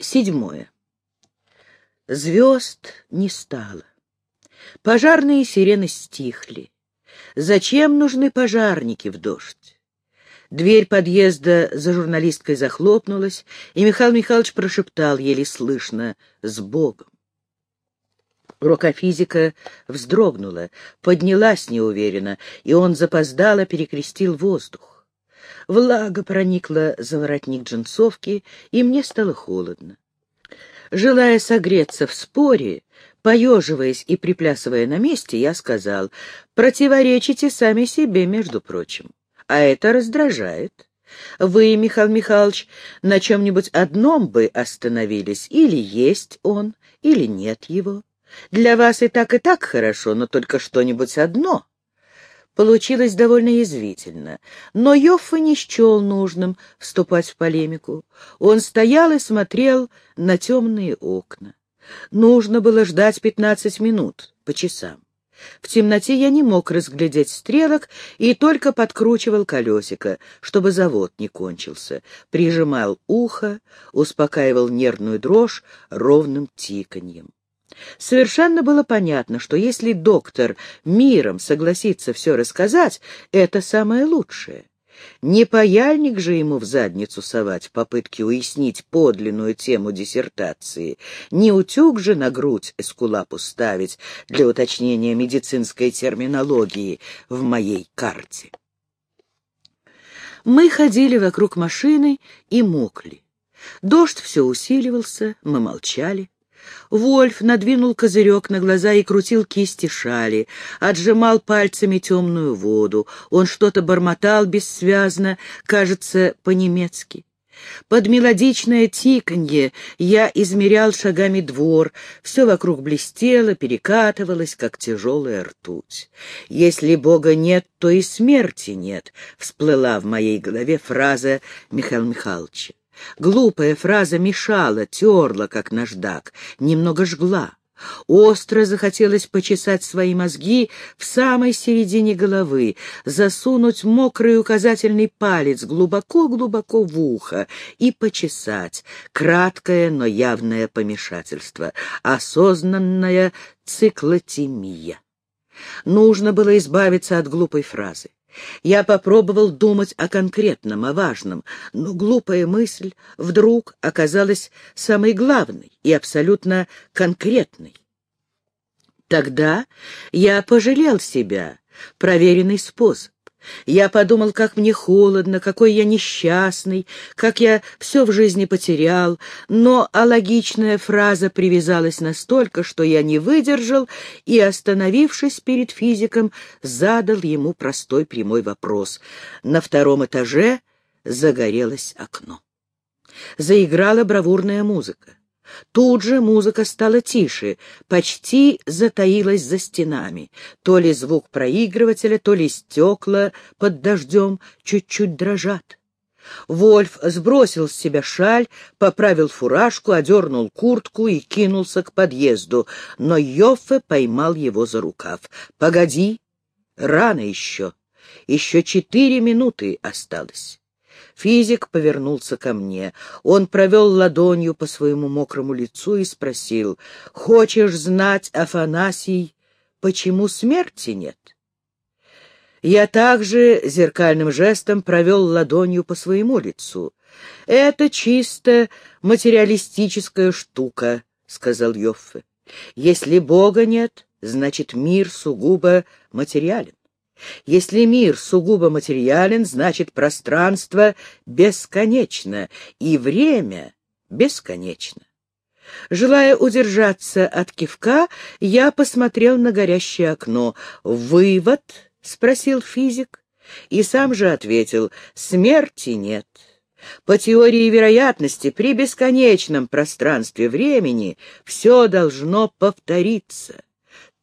Седьмое. Звезд не стало. Пожарные сирены стихли. Зачем нужны пожарники в дождь? Дверь подъезда за журналисткой захлопнулась, и Михаил Михайлович прошептал, еле слышно, «С Богом!». Рука физика вздрогнула, поднялась неуверенно, и он запоздало перекрестил воздух. Влага проникла за воротник джинсовки, и мне стало холодно. Желая согреться в споре, поеживаясь и приплясывая на месте, я сказал, «Противоречите сами себе, между прочим, а это раздражает. Вы, Михаил Михайлович, на чем-нибудь одном бы остановились, или есть он, или нет его». Для вас и так, и так хорошо, но только что-нибудь одно. Получилось довольно язвительно, но Йоффа не счел нужным вступать в полемику. Он стоял и смотрел на темные окна. Нужно было ждать пятнадцать минут, по часам. В темноте я не мог разглядеть стрелок и только подкручивал колесико, чтобы завод не кончился, прижимал ухо, успокаивал нервную дрожь ровным тиканьем. Совершенно было понятно, что если доктор миром согласится все рассказать, это самое лучшее. Не паяльник же ему в задницу совать в попытке уяснить подлинную тему диссертации, не утюг же на грудь эскулапу ставить для уточнения медицинской терминологии в моей карте. Мы ходили вокруг машины и мокли. Дождь все усиливался, мы молчали. Вольф надвинул козырек на глаза и крутил кисти шали, отжимал пальцами темную воду. Он что-то бормотал бессвязно, кажется, по-немецки. Под мелодичное тиканье я измерял шагами двор, все вокруг блестело, перекатывалось, как тяжелая ртуть. «Если Бога нет, то и смерти нет», — всплыла в моей голове фраза Михаила Михайловича. Глупая фраза мешала, терла, как наждак, немного жгла. Остро захотелось почесать свои мозги в самой середине головы, засунуть мокрый указательный палец глубоко-глубоко в ухо и почесать. Краткое, но явное помешательство, осознанная циклотемия. Нужно было избавиться от глупой фразы. Я попробовал думать о конкретном, о важном, но глупая мысль вдруг оказалась самой главной и абсолютно конкретной. Тогда я пожалел себя, проверенный способ. Я подумал, как мне холодно, какой я несчастный, как я все в жизни потерял, но алогичная фраза привязалась настолько, что я не выдержал и, остановившись перед физиком, задал ему простой прямой вопрос. На втором этаже загорелось окно. Заиграла бравурная музыка. Тут же музыка стала тише, почти затаилась за стенами. То ли звук проигрывателя, то ли стекла под дождем чуть-чуть дрожат. Вольф сбросил с себя шаль, поправил фуражку, одернул куртку и кинулся к подъезду, но Йоффе поймал его за рукав. — Погоди, рано еще, еще четыре минуты осталось. Физик повернулся ко мне. Он провел ладонью по своему мокрому лицу и спросил, «Хочешь знать, Афанасий, почему смерти нет?» Я также зеркальным жестом провел ладонью по своему лицу. «Это чисто материалистическая штука», — сказал Йоффе. «Если Бога нет, значит, мир сугубо материален. Если мир сугубо материален, значит пространство бесконечно и время бесконечно. Желая удержаться от кивка, я посмотрел на горящее окно. «Вывод?» — спросил физик. И сам же ответил, «Смерти нет». По теории вероятности, при бесконечном пространстве времени все должно повториться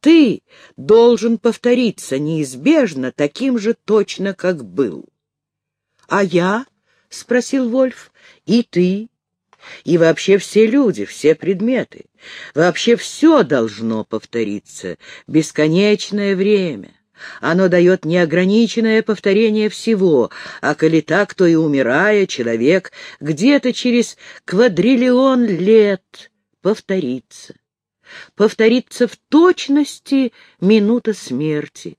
ты должен повториться неизбежно таким же точно, как был. — А я? — спросил Вольф. — И ты? И вообще все люди, все предметы. Вообще все должно повториться. Бесконечное время. Оно дает неограниченное повторение всего, а коли так, то и умирая, человек где-то через квадриллион лет повторится. Повторится в точности минута смерти.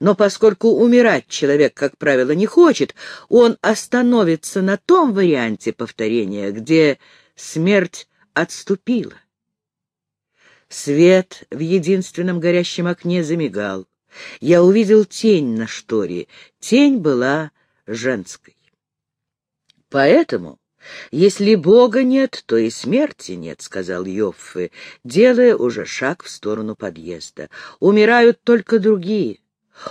Но поскольку умирать человек, как правило, не хочет, он остановится на том варианте повторения, где смерть отступила. Свет в единственном горящем окне замигал. Я увидел тень на шторе. Тень была женской. Поэтому, если Бога нет, то и смерти нет, — сказал Йоффе, делая уже шаг в сторону подъезда. Умирают только другие.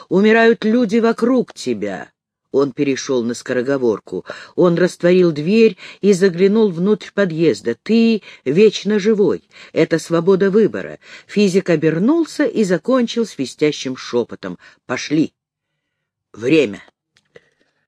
Умирают люди вокруг тебя. Он перешел на скороговорку. Он растворил дверь и заглянул внутрь подъезда. «Ты вечно живой. Это свобода выбора». Физик обернулся и закончил свистящим шепотом. «Пошли. Время».